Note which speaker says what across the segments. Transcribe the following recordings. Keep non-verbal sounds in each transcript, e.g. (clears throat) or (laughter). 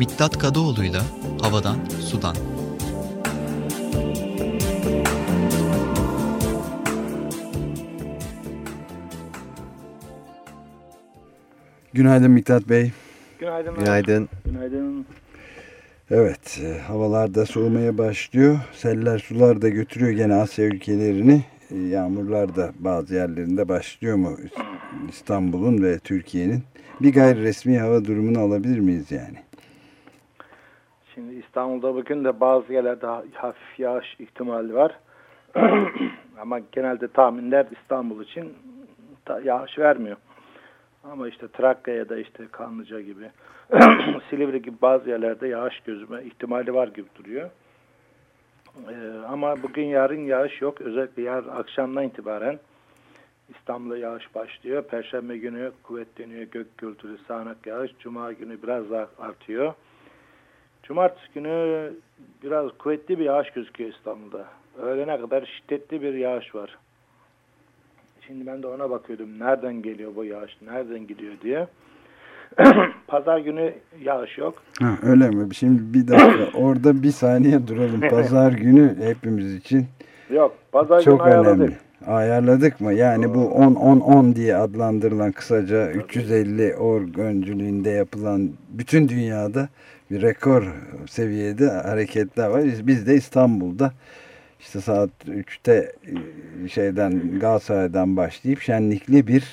Speaker 1: Mittat Kadıoğlu'yla Havadan Sudan.
Speaker 2: Günaydın Miktat Bey.
Speaker 3: Günaydın.
Speaker 4: Günaydın.
Speaker 3: Günaydın.
Speaker 2: Evet, e, havalar da soğumaya başlıyor. Seller sular da götürüyor gene Asya ülkelerini. E, Yağmurlar da bazı yerlerinde başlıyor mu İstanbul'un ve Türkiye'nin? Bir gayri resmi hava durumunu alabilir miyiz yani?
Speaker 3: İstanbul'da bugün de bazı yerlerde hafif yağış ihtimali var. (clears throat) Ama genelde tahminler İstanbul için yağış vermiyor. Ama işte Trakya ya da işte Kanlıca gibi, (clears throat) Silivri gibi bazı yerlerde yağış gözüme ihtimali var gibi duruyor. Ee, ama bugün yarın yağış yok. Özellikle yarın akşamdan itibaren İstanbul'da yağış başlıyor. Perşembe günü kuvvetleniyor gök gürültülü sağanak yağış. Cuma günü biraz daha artıyor. Cumartesi günü biraz kuvvetli bir yağış gözüküyor İstanbul'da. Öğlene kadar şiddetli bir yağış var. Şimdi ben de ona bakıyordum. Nereden geliyor bu yağış? Nereden gidiyor diye. (clears throat) Pazar günü yağış yok.
Speaker 2: Ha, öyle mi? Şimdi bir dakika (clears throat) orada bir saniye duralım. Pazar günü hepimiz için
Speaker 3: yok. Pazar
Speaker 2: çok
Speaker 3: günü
Speaker 2: önemli.
Speaker 3: ayarladık.
Speaker 2: Ayarladık mı? Yani bu 10-10-10 diye adlandırılan kısaca 350 org öncülüğünde yapılan bütün dünyada bir rekor seviyede hareketler var. Biz de İstanbul'da işte saat 3'te e, şeyden Galatasaray'dan başlayıp şenlikli bir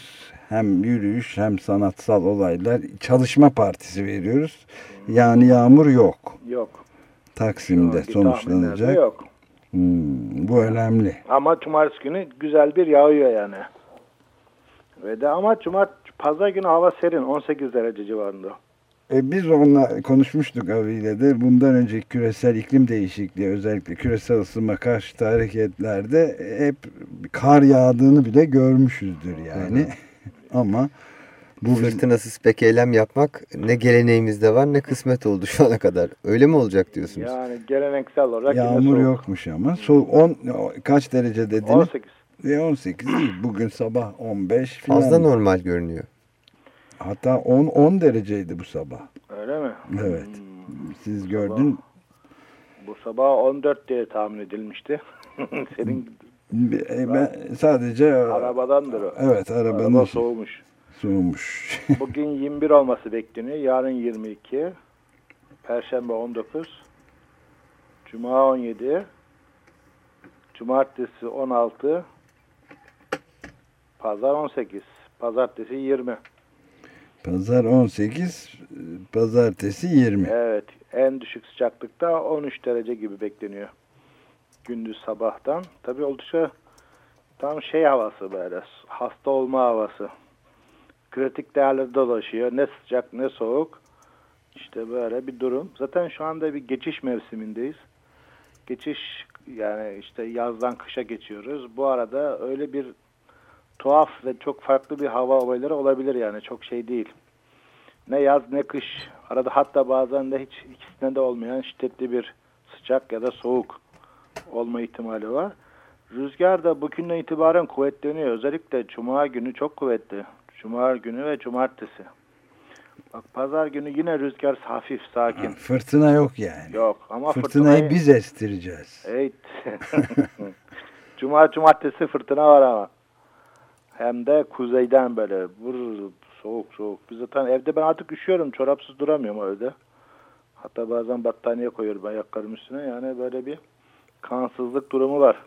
Speaker 2: hem yürüyüş hem sanatsal olaylar çalışma partisi veriyoruz. Yani yağmur yok.
Speaker 3: Yok.
Speaker 2: Taksim'de
Speaker 3: Yok,
Speaker 2: sonuçlanacak.
Speaker 3: Yok.
Speaker 2: Hmm, bu önemli.
Speaker 3: Ama cumartesi günü güzel bir yağıyor yani. Ve de ama cumart pazar günü hava serin 18 derece civarında.
Speaker 2: E biz onunla konuşmuştuk abiyle de bundan önceki küresel iklim değişikliği özellikle küresel ısınma karşıtı hareketlerde hep kar yağdığını bile görmüşüzdür yani. (laughs) Ama
Speaker 4: bu fırtınasız pek eylem yapmak ne geleneğimizde var ne kısmet oldu şu ana kadar. Öyle mi olacak diyorsunuz?
Speaker 3: Yani geleneksel olarak
Speaker 2: Yağmur yokmuş ama. So, 10 kaç derece dediniz?
Speaker 3: 18.
Speaker 2: E 18 değil. Bugün sabah 15 falan.
Speaker 4: Fazla normal görünüyor.
Speaker 2: Hatta 10 10 dereceydi bu sabah.
Speaker 3: Öyle mi?
Speaker 2: Evet. Hmm. Siz gördün.
Speaker 3: Bu sabah 14 diye tahmin edilmişti. (laughs) Senin
Speaker 2: e, ben sadece
Speaker 3: arabadandır o.
Speaker 2: Evet, arabanın
Speaker 3: Araba soğumuş.
Speaker 2: Soğumuş. (laughs)
Speaker 3: Bugün 21 olması bekleniyor. Yarın 22. Perşembe 19. Cuma 17. Cumartesi 16. Pazar 18. Pazartesi 20.
Speaker 2: Pazar 18, pazartesi 20.
Speaker 3: Evet, en düşük sıcaklıkta 13 derece gibi bekleniyor. Gündüz sabahtan. Tabii oldukça tam şey havası böyle, hasta olma havası. Kritik değerleri dolaşıyor. Ne sıcak ne soğuk. İşte böyle bir durum. Zaten şu anda bir geçiş mevsimindeyiz. Geçiş yani işte yazdan kışa geçiyoruz. Bu arada öyle bir tuhaf ve çok farklı bir hava olayları olabilir yani çok şey değil. Ne yaz ne kış arada hatta bazen de hiç ikisinde de olmayan şiddetli bir sıcak ya da soğuk olma ihtimali var. Rüzgar da bugünden itibaren kuvvetleniyor. Özellikle cuma günü çok kuvvetli. Cuma günü ve cumartesi. Bak pazar günü yine rüzgar hafif, sakin. Ha,
Speaker 2: fırtına yok yani.
Speaker 3: Yok ama
Speaker 2: fırtınayı, fırtınayı biz estireceğiz.
Speaker 3: Evet. (laughs) Cuma cumartesi fırtına var ama. Hem de kuzeyden böyle vur soğuk soğuk. Biz zaten evde ben artık üşüyorum. Çorapsız duramıyorum evde. Hatta bazen battaniye koyuyorum ayaklarım üstüne. Yani böyle bir kansızlık durumu var.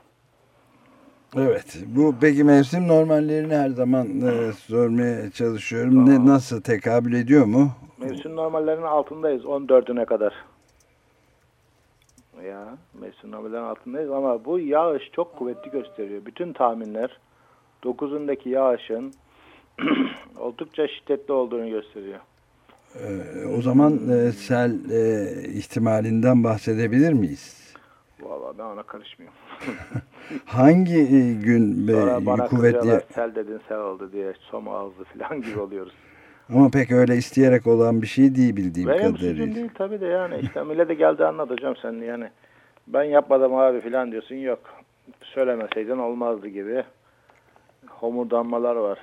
Speaker 2: Evet. Bu peki mevsim normallerini her zaman e, sormaya çalışıyorum. Tamam. Ne nasıl tekabül ediyor mu?
Speaker 3: Mevsim normallerinin altındayız 14'üne kadar. Ya mevsim normallerinin altındayız ama bu yağış çok kuvvetli gösteriyor. Bütün tahminler 9'undaki yağışın (clears throat) oldukça şiddetli olduğunu gösteriyor.
Speaker 2: Ee, o zaman e, sel e, ihtimalinden bahsedebilir miyiz?
Speaker 3: Valla ben ona karışmıyorum. (laughs)
Speaker 2: Hangi e, gün
Speaker 3: be, bana kuvvetli... sel dedin sel oldu diye soma ağzı falan gibi oluyoruz. (laughs)
Speaker 2: Ama pek öyle isteyerek olan bir şey değil bildiğim
Speaker 3: Benim
Speaker 2: kadarıyla.
Speaker 3: Benim değil tabii de yani. işte millete geldi anlatacağım sen yani. Ben yapmadım abi falan diyorsun yok. Söylemeseydin olmazdı gibi homurdanmalar var.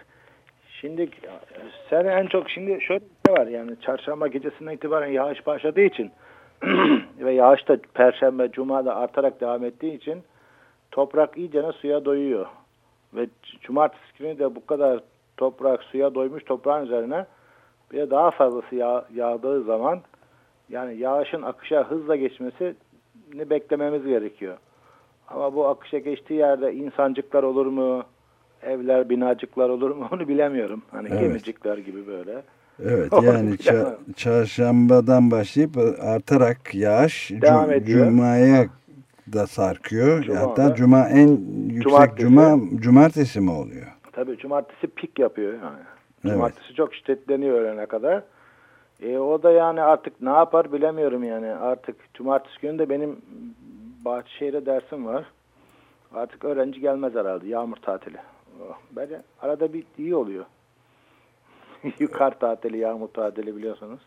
Speaker 3: Şimdi sen en çok şimdi şöyle şey var yani çarşamba gecesinden itibaren yağış başladığı için (clears throat) ve yağış da perşembe, cuma da artarak devam ettiği için toprak iyicene suya doyuyor. Ve cumartesi günü de bu kadar toprak suya doymuş toprağın üzerine bir de daha fazlası yağ, yağdığı zaman yani yağışın akışa hızla geçmesini beklememiz gerekiyor. Ama bu akışa geçtiği yerde insancıklar olur mu? Evler, binacıklar olur mu? (laughs) Onu bilemiyorum. Hani
Speaker 2: Evet.
Speaker 3: gemicikler gibi böyle.
Speaker 2: Evet (laughs) yani ça- çarşambadan başlayıp artarak yağış
Speaker 3: Devam ediyor.
Speaker 2: cumaya da sarkıyor.
Speaker 3: Cuma
Speaker 2: Hatta
Speaker 3: da.
Speaker 2: cuma en yüksek
Speaker 3: Cumartesi.
Speaker 2: cuma cumartesi mi oluyor?
Speaker 3: Tabii cumartesi pik yapıyor yani.
Speaker 2: Evet.
Speaker 3: Cumartesi çok şiddetleniyor öğlene kadar. E, o da yani artık ne yapar bilemiyorum yani. Artık cumartesi günü de benim Bahçeşehir'e dersim var. Artık öğrenci gelmez herhalde. Yağmur tatili. Oh, Böyle arada bir iyi oluyor. (laughs) Kar tatili, yağmur tatili biliyorsunuz.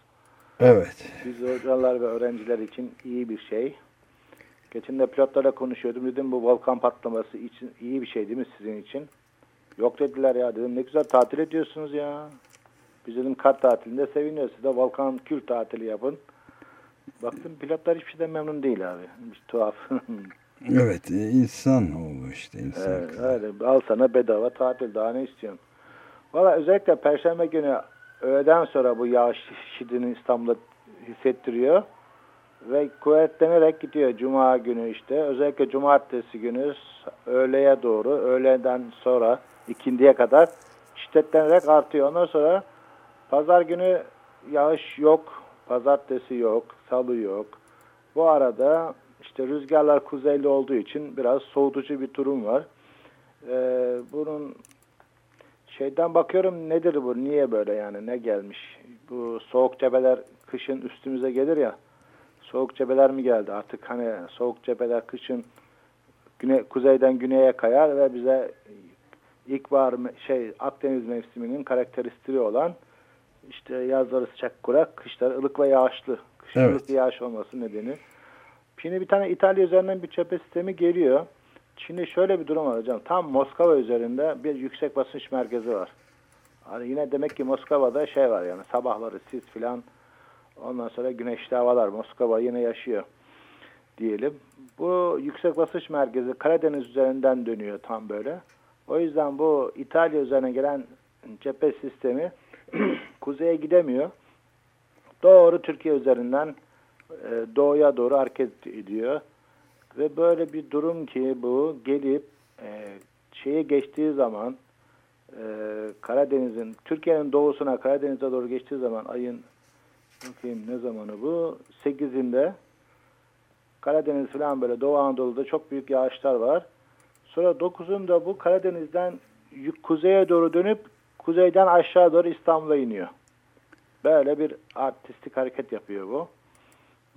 Speaker 2: Evet.
Speaker 3: Biz hocalar ve öğrenciler için iyi bir şey. Geçen de pilotlarla konuşuyordum. Dedim bu volkan patlaması için iyi bir şey değil mi sizin için? Yok dediler ya. Dedim ne güzel tatil ediyorsunuz ya. Biz dedim kar tatilinde seviniyoruz. Siz de volkan kül tatili yapın. Baktım pilotlar hiçbir şeyden memnun değil abi. Bir tuhaf.
Speaker 2: Evet e, insan oğlu işte insan.
Speaker 3: Evet, öyle. Al sana bedava tatil. Daha ne istiyorsun? Valla özellikle Perşembe günü öğleden sonra bu yağış şiddetini İstanbul'da hissettiriyor. Ve kuvvetlenerek gidiyor Cuma günü işte. Özellikle Cumartesi günü öğleye doğru, öğleden sonra ikindiye kadar şiddetlenerek artıyor. Ondan sonra pazar günü yağış yok, pazartesi yok, salı yok. Bu arada işte rüzgarlar kuzeyli olduğu için biraz soğutucu bir durum var. Ee, bunun şeyden bakıyorum nedir bu? Niye böyle yani? Ne gelmiş? Bu soğuk cepheler kışın üstümüze gelir ya. Soğuk cepheler mi geldi? Artık hani soğuk cepheler kışın güne, kuzeyden güneye kayar ve bize ilkbahar şey Akdeniz mevsiminin karakteristiği olan işte yazları sıcak kurak, kışları ılık ve yağışlı. Kışın
Speaker 2: Evet.
Speaker 3: ılık ve yağış olması nedeni. Şimdi bir tane İtalya üzerinden bir cephe sistemi geliyor. Şimdi şöyle bir durum var hocam. Tam Moskova üzerinde bir yüksek basınç merkezi var. Hani yine demek ki Moskova'da şey var yani sabahları sis filan ondan sonra güneşli havalar Moskova yine yaşıyor diyelim. Bu yüksek basınç merkezi Karadeniz üzerinden dönüyor tam böyle. O yüzden bu İtalya üzerine gelen cephe sistemi (clears throat) kuzeye gidemiyor. Doğru Türkiye üzerinden e, doğuya doğru hareket ediyor. Ve böyle bir durum ki bu gelip e, şeye geçtiği zaman e, Karadeniz'in Türkiye'nin doğusuna Karadeniz'e doğru geçtiği zaman ayın bakayım ne zamanı bu 8'inde Karadeniz falan böyle Doğu Anadolu'da çok büyük yağışlar var. Sonra 9'unda bu Karadeniz'den kuzeye doğru dönüp kuzeyden aşağı doğru İstanbul'a iniyor. Böyle bir artistik hareket yapıyor bu.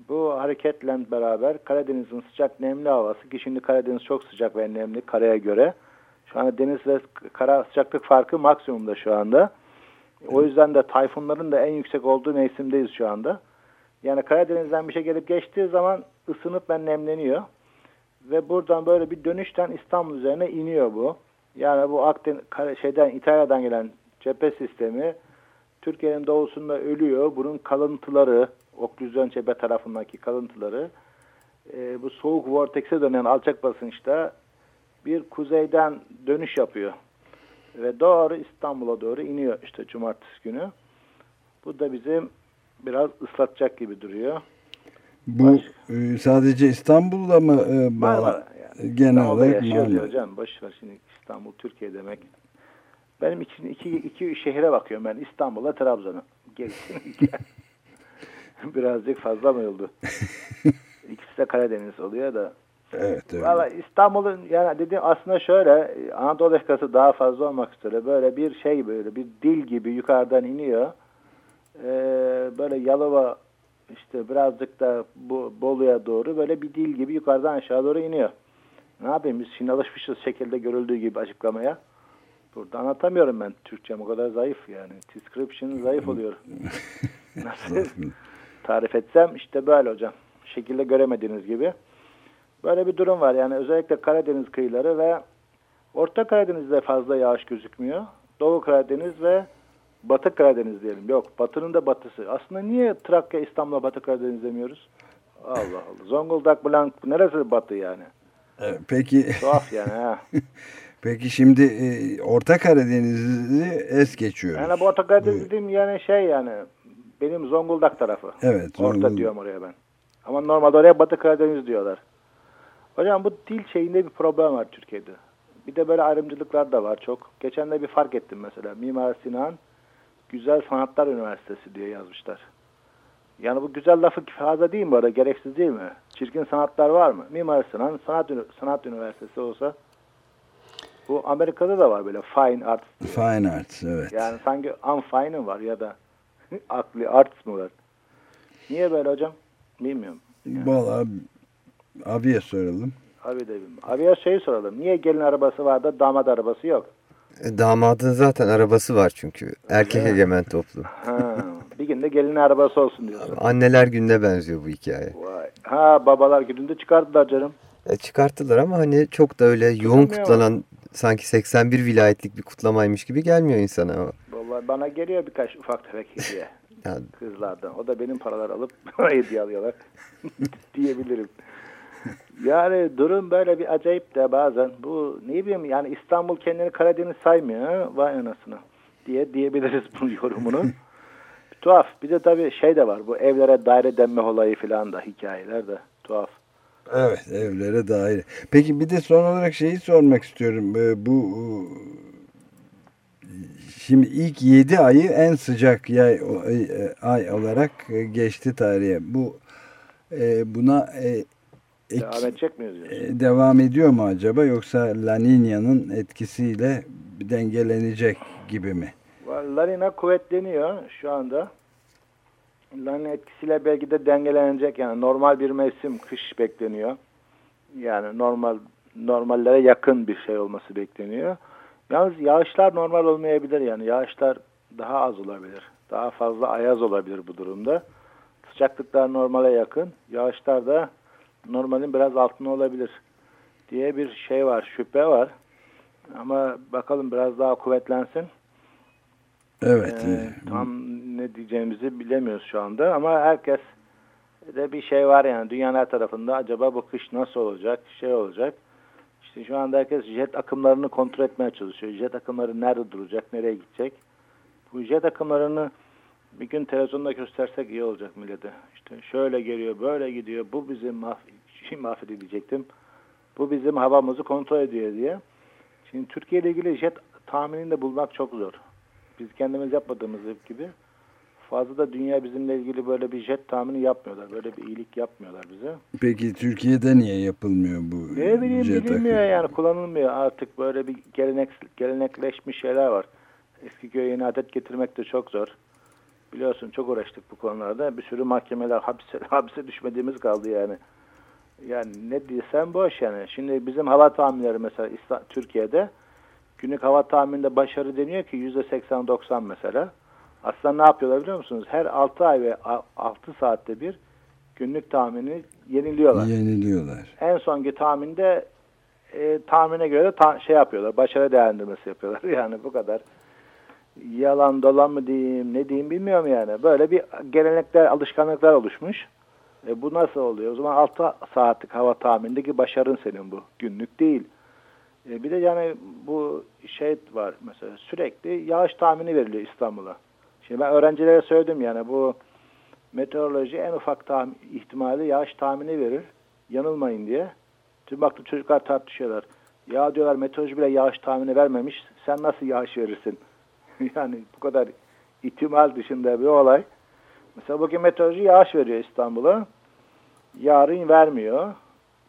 Speaker 3: Bu hareketle beraber Karadeniz'in sıcak nemli havası ki şimdi Karadeniz çok sıcak ve nemli karaya göre. Şu anda deniz ve kara sıcaklık farkı maksimumda şu anda. O yüzden de tayfunların da en yüksek olduğu mevsimdeyiz şu anda. Yani Karadeniz'den bir şey gelip geçtiği zaman ısınıp ben nemleniyor. Ve buradan böyle bir dönüşten İstanbul üzerine iniyor bu. Yani bu Akdeniz şeyden İtalya'dan gelen cephe sistemi Türkiye'nin doğusunda ölüyor. Bunun kalıntıları, oklüzyon cephe tarafındaki kalıntıları e, bu soğuk vortekse dönen alçak basınçta bir kuzeyden dönüş yapıyor. Ve doğru İstanbul'a doğru iniyor işte cumartesi günü. Bu da bizim biraz ıslatacak gibi duruyor.
Speaker 2: Bu e, sadece İstanbul'da mı e, bağlı? Genel olarak Marmara.
Speaker 3: hocam. Boş ver şimdi İstanbul Türkiye demek. Benim için iki, iki şehire bakıyorum ben. İstanbul'a Trabzon'a. (laughs) Birazcık fazla mı oldu? (laughs) İkisi de Karadeniz oluyor da.
Speaker 2: Evet öyle.
Speaker 3: Valla İstanbul'un yani dediğim aslında şöyle Anadolu yakası daha fazla olmak üzere böyle bir şey böyle bir dil gibi yukarıdan iniyor. Ee, böyle Yalova işte birazcık da bu Bolu'ya doğru böyle bir dil gibi yukarıdan aşağı doğru iniyor. Ne yapayım biz şimdi alışmışız şekilde görüldüğü gibi açıklamaya. Burada anlatamıyorum ben Türkçem o kadar zayıf yani. Description zayıf oluyor. (laughs) Nasıl tarif etsem işte böyle hocam. Şekilde göremediğiniz gibi. Böyle bir durum var. Yani özellikle Karadeniz kıyıları ve Orta Karadeniz'de fazla yağış gözükmüyor. Doğu Karadeniz ve Batı Karadeniz diyelim. Yok Batı'nın da batısı. Aslında niye Trakya, İstanbul'a Batı Karadeniz demiyoruz? Allah Allah. Zonguldak, Blank neresi batı yani?
Speaker 2: Peki
Speaker 3: Tuhaf yani ha. (laughs)
Speaker 2: peki şimdi e, Orta Karadeniz'i es geçiyoruz.
Speaker 3: Yani bu Orta Karadeniz
Speaker 2: Buyur.
Speaker 3: dediğim yani şey yani benim Zonguldak tarafı.
Speaker 2: Evet.
Speaker 3: Orta
Speaker 2: Zonguldak.
Speaker 3: diyorum oraya ben. Ama normalde oraya Batı Karadeniz diyorlar. Hocam bu dil şeyinde bir problem var Türkiye'de. Bir de böyle ayrımcılıklar da var çok. Geçen de bir fark ettim mesela. Mimar Sinan Güzel Sanatlar Üniversitesi diye yazmışlar. Yani bu güzel lafı fazla değil mi bu arada? Gereksiz değil mi? Çirkin sanatlar var mı? Mimar Sinan Sanat, Sanat Üniversitesi olsa bu Amerika'da da var böyle fine arts diye.
Speaker 2: Fine Arts evet.
Speaker 3: Yani sanki unfine var ya da (laughs) akli arts mı var? Niye böyle hocam? Bilmiyorum.
Speaker 2: Valla abiye soralım.
Speaker 3: Abi de bilmiyorum. Abiye şeyi soralım. Niye gelin arabası var da damat arabası yok?
Speaker 4: E, Damadın zaten arabası var çünkü. Erkek egemen toplum.
Speaker 3: Ha, bir günde gelin arabası olsun diyorsun.
Speaker 4: Anneler gününe benziyor bu hikaye.
Speaker 3: Vay. Ha babalar gününde çıkardılar canım.
Speaker 4: E, çıkarttılar ama hani çok da öyle yoğun
Speaker 3: mu?
Speaker 4: kutlanan sanki 81 vilayetlik bir kutlamaymış gibi gelmiyor insana.
Speaker 3: Vallahi bana geliyor birkaç ufak tefek hediye (laughs)
Speaker 4: Ya,
Speaker 3: kızlardan. O da benim paralar alıp (laughs) hediye alıyorlar (laughs) diyebilirim. Yani durum böyle bir acayip de bazen. Bu ne bileyim yani İstanbul kendini Karadeniz saymıyor. ha? Vay anasını diye diyebiliriz bu yorumunu. tuhaf. Bir de tabii şey de var. Bu evlere daire denme olayı falan da hikayeler de tuhaf.
Speaker 2: Evet evlere dair. Peki bir de son olarak şeyi sormak istiyorum. Ee, Bu e, şimdi ilk 7 ayı en sıcak yay, o- e, ay olarak e, geçti tarihe. Bu e, buna e, ek-
Speaker 3: Devam edecek miyiz? diyorsun?
Speaker 2: e, devam ediyor mu acaba yoksa La Niña'nın etkisiyle dengelenecek gibi mi?
Speaker 3: La Nina kuvvetleniyor şu anda. La Nina etkisiyle belki de dengelenecek yani normal bir mevsim kış bekleniyor. Yani normal normallere yakın bir şey olması bekleniyor. Yalnız yağışlar normal olmayabilir yani yağışlar daha az olabilir. Daha fazla ayaz olabilir bu durumda. Sıcaklıklar normale yakın. Yağışlar da normalin biraz altında olabilir diye bir şey var, şüphe var. Ama bakalım biraz daha kuvvetlensin.
Speaker 2: Evet.
Speaker 3: Ee, tam ne diyeceğimizi bilemiyoruz şu anda ama herkes de bir şey var yani dünyanın her tarafında acaba bu kış nasıl olacak, şey olacak. İşte şu anda herkes jet akımlarını kontrol etmeye çalışıyor. Jet akımları nerede duracak, nereye gidecek? Bu jet akımlarını bir gün televizyonda göstersek iyi olacak millete. İşte şöyle geliyor, böyle gidiyor. Bu bizim maf şey mahvedi diyecektim. Bu bizim havamızı kontrol ediyor diye. Şimdi Türkiye ile ilgili jet tahminini de bulmak çok zor. Biz kendimiz yapmadığımız gibi fazla da dünya bizimle ilgili böyle bir jet tahmini yapmıyorlar. Böyle bir iyilik yapmıyorlar bize.
Speaker 2: Peki Türkiye'de niye yapılmıyor bu
Speaker 3: Ne bileyim
Speaker 2: jet
Speaker 3: bilinmiyor
Speaker 2: akımı?
Speaker 3: yani kullanılmıyor artık böyle bir gelenek, gelenekleşmiş şeyler var. Eski köye yeni adet getirmek de çok zor. Biliyorsun çok uğraştık bu konularda. Bir sürü mahkemeler hapse, (laughs) hapse düşmediğimiz kaldı yani. Yani ne diyorsan boş yani. Şimdi bizim hava tahminleri mesela Türkiye'de günlük hava tahmininde başarı deniyor ki %80-90 mesela. Aslında ne yapıyorlar biliyor musunuz? Her 6 ay ve 6 saatte bir günlük tahmini yeniliyorlar.
Speaker 2: Yeniliyorlar.
Speaker 3: En sonki tahminde e, tahmine göre ta- şey yapıyorlar. Başarı değerlendirmesi yapıyorlar. (laughs) Yani bu kadar. Yalan dolan mı diyeyim ne diyeyim bilmiyorum yani. Böyle bir gelenekler, alışkanlıklar oluşmuş. E, bu nasıl oluyor? O zaman 6 saatlik hava tahminindeki başarın senin bu. Günlük değil. E, bir de yani bu şey var mesela sürekli yağış tahmini veriliyor İstanbul'a. Şimdi ben öğrencilere söyledim yani bu meteoroloji en ufak tahmin, ihtimali yağış tahmini verir. Yanılmayın diye. Tüm baktım çocuklar tartışıyorlar. Ya diyorlar meteoroloji bile yağış tahmini vermemiş. Sen nasıl yağış verirsin? (laughs) yani bu kadar ihtimal dışında bir olay. Mesela bugün meteoroloji yağış veriyor İstanbul'a. Yarın vermiyor.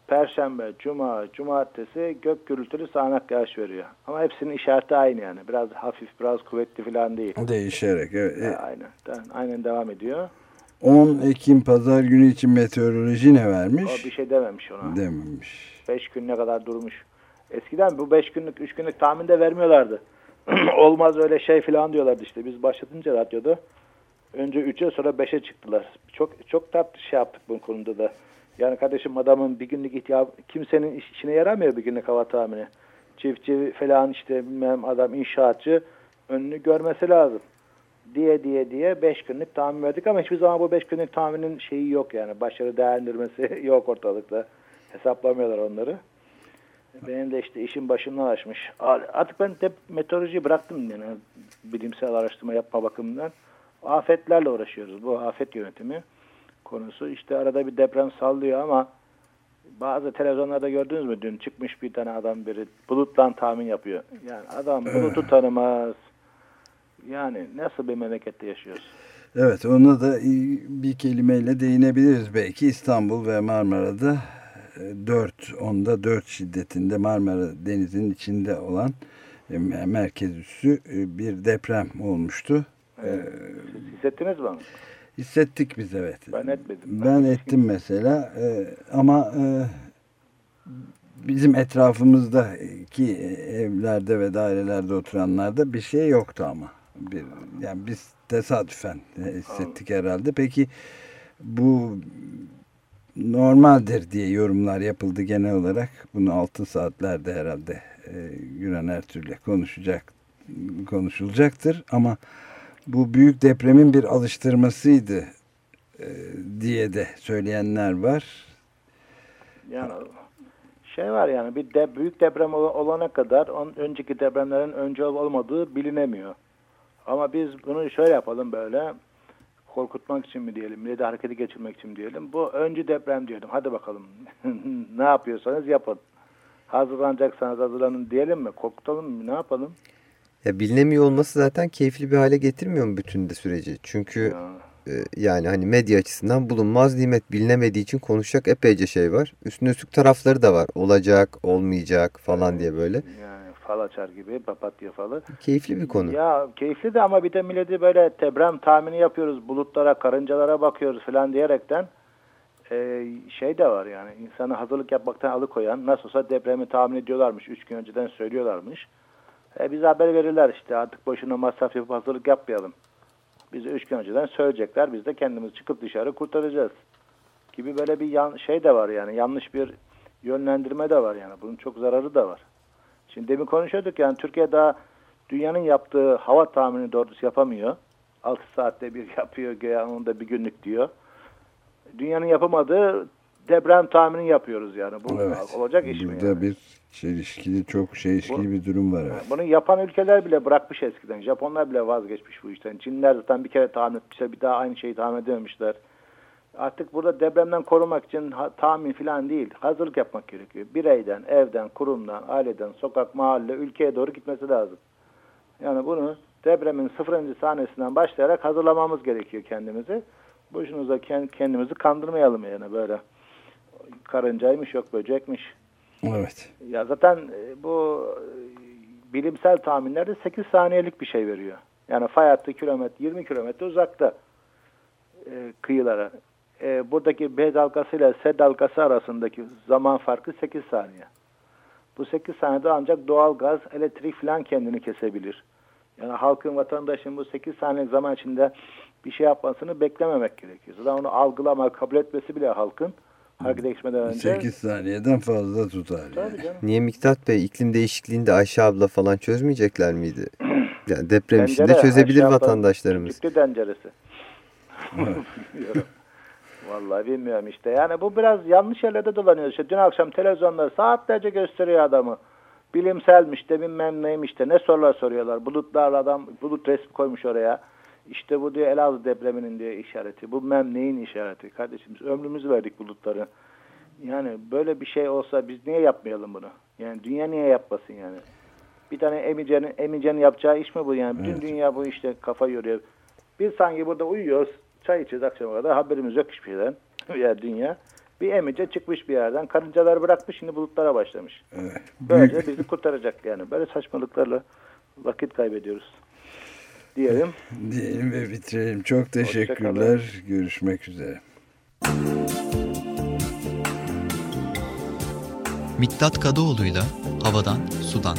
Speaker 3: Perşembe, cuma, cumartesi gök gürültülü sağanak yağış veriyor. Ama hepsinin işareti aynı yani. Biraz hafif, biraz kuvvetli falan değil.
Speaker 2: Değişerek. Evet. E,
Speaker 3: Aynen. Aynen devam ediyor.
Speaker 2: 10 Ekim pazar günü için meteoroloji ne
Speaker 3: O
Speaker 2: vermiş?
Speaker 3: bir şey dememiş ona.
Speaker 2: Dememiş.
Speaker 3: 5 gün ne kadar durmuş. Eskiden bu 5 günlük 3 günlük tahmin de vermiyorlardı. (clears throat) Olmaz öyle şey falan diyorlardı işte. Biz başlatınca radyoda önce 3'e sonra 5'e çıktılar. Çok çok tatlı şey yaptık bu konuda da. Yani kardeşim adamın bir günlük ihtiyacı kimsenin iş- işine yaramıyor bir günlük hava tahmini. Çiftçi falan işte bilmem adam inşaatçı önünü görmesi lazım. diye diye diye 5 günlük tahmin verdik ama hiçbir zaman bu 5 günlük tahminin şeyi yok yani. Başarı değerlendirmesi (laughs) yok ortalıkta. Hesaplamıyorlar onları. Benim de işte işin başından açmış. Artık ben de meteoroloji bıraktım yani bilimsel araştırma yapma bakımından. Afetlerle uğraşıyoruz. Bu afet yönetimi konusu. İşte arada bir deprem sallıyor ama bazı televizyonlarda gördünüz mü dün çıkmış bir tane adam biri buluttan tahmin yapıyor. Yani adam bulutu tanımaz. Yani nasıl bir memlekette yaşıyoruz?
Speaker 2: Evet ona da bir kelimeyle değinebiliriz belki İstanbul ve Marmara'da 4 onda 4 şiddetinde Marmara Denizi'nin içinde olan e, merkez üssü e, bir deprem olmuştu.
Speaker 3: Evet. Hissettiniz mi?
Speaker 2: Hissettik biz evet.
Speaker 3: Ben etmedim.
Speaker 2: Ben ettim mesela ama bizim etrafımızdaki evlerde ve dairelerde oturanlarda bir şey yoktu ama. Bir, yani biz tesadüfen hissettik herhalde. Peki bu normaldir diye yorumlar yapıldı genel olarak. Bunu altın saatlerde herhalde e, Güran Ertürk'le konuşacak konuşulacaktır ama bu büyük depremin bir alıştırmasıydı e, diye de söyleyenler var.
Speaker 3: Yani şey var yani bir de büyük deprem olana kadar on, önceki depremlerin önce olmadığı bilinemiyor. Ama biz bunu şöyle yapalım böyle korkutmak için mi diyelim, da hareketi geçirmek için mi diyelim. Bu öncü deprem diyelim. Hadi bakalım. (laughs) ne yapıyorsanız yapın. Hazırlanacaksanız hazırlanın diyelim mi? Korkutalım mı? Ne yapalım?
Speaker 4: Ya bilinemiyor olması zaten keyifli bir hale getirmiyor mu bütün de süreci? Çünkü ya. e, yani hani medya açısından bulunmaz nimet bilinemediği için konuşacak epeyce şey var. Üstüne üstlük tarafları da var. Olacak, olmayacak falan diye böyle.
Speaker 3: Yani fal açar gibi papatya falı.
Speaker 4: Keyifli bir konu.
Speaker 3: Ya keyifli de ama bir de milleti böyle deprem tahmini yapıyoruz. Bulutlara, karıncalara bakıyoruz falan diyerekten e, şey de var yani insanı hazırlık yapmaktan alıkoyan nasıl olsa depremi tahmin ediyorlarmış. Üç gün önceden söylüyorlarmış. E, bize haber verirler işte artık boşuna masraf yapıp hazırlık yapmayalım. Bize üç gün önceden söyleyecekler. Biz de kendimiz çıkıp dışarı kurtaracağız. Gibi böyle bir yan, şey de var yani yanlış bir yönlendirme de var yani. Bunun çok zararı da var. Şimdi demin konuşuyorduk yani Türkiye daha dünyanın yaptığı hava tahmini doğrusu yapamıyor. 6 saatte bir (laughs) yapıyor, onda bir günlük diyor. Dünyanın yapamadığı deprem tahmini yapıyoruz yani. Bu evet. olacak iş
Speaker 2: mi?
Speaker 3: Burada yani?
Speaker 2: bir çelişkili, çok çelişkili bir durum var. Evet.
Speaker 3: Bunu yapan ülkeler bile bırakmış eskiden. Japonlar bile vazgeçmiş bu işten. Çinler zaten bir kere tahmin etmişler, bir daha aynı şeyi tahmin edememişler. Artık burada depremden korumak için tahmin falan değil, hazırlık yapmak gerekiyor. Bireyden, evden, kurumdan, aileden, sokak, mahalle, ülkeye doğru gitmesi lazım. Yani bunu depremin sıfırıncı sahnesinden başlayarak hazırlamamız gerekiyor kendimizi. Boşunuza kendimizi kandırmayalım yani böyle. Karıncaymış yok böcekmiş.
Speaker 2: Evet.
Speaker 3: Ya zaten e, bu e, bilimsel tahminlerde 8 saniyelik bir şey veriyor. Yani fay hattı kilometre, 20 kilometre uzakta e, kıyılara e, buradaki B dalgası ile S dalgası arasındaki zaman farkı 8 saniye. Bu 8 saniyede ancak doğal gaz, elektrik falan kendini kesebilir. Yani halkın, vatandaşın bu 8 saniye zaman içinde bir şey yapmasını beklememek gerekiyor. Zaten onu algılamak, kabul etmesi bile halkın hareket geçmeden önce.
Speaker 2: 8 saniyeden fazla tutar.
Speaker 3: Yani. Canım.
Speaker 4: Niye Miktat Bey iklim değişikliğinde Ayşe abla falan çözmeyecekler miydi? (clears throat) Yani deprem Dencere, işinde çözebilir Ayşe vatandaşlarımız.
Speaker 3: Küçüklü denceresi. (laughs) Vallahi bilmiyorum işte. Yani bu biraz yanlış yerlerde dolanıyor. İşte dün akşam televizyonda saatlerce gösteriyor adamı. Bilimselmiş de bilmem neymiş de ne sorular soruyorlar. Bulutlarla adam bulut resmi koymuş oraya. İşte bu diyor Elazığ depreminin diye işareti. Bu mem neyin işareti? Kardeşimiz ömrümüzü verdik bulutları. Yani böyle bir şey olsa biz niye yapmayalım bunu? Yani dünya niye yapmasın yani? Bir tane emicenin, emicenin yapacağı iş mi bu yani? Bütün evet. dünya bu işte kafa yoruyor. Biz sanki burada uyuyoruz. Çay içiyoruz akşama kadar. Haberimiz yok hiçbir şeyden. (laughs) ya dünya. Bir emice çıkmış bir yerden. Karıncalar bırakmış şimdi bulutlara başlamış. Evet. Böylece bizi kurtaracak yani. Böyle saçmalıklarla vakit kaybediyoruz. Diyelim.
Speaker 2: Diyelim ve bitirelim. Çok teşekkürler. Görüşmek üzere.
Speaker 1: Miktat Kadıoğlu'yla Havadan Sudan.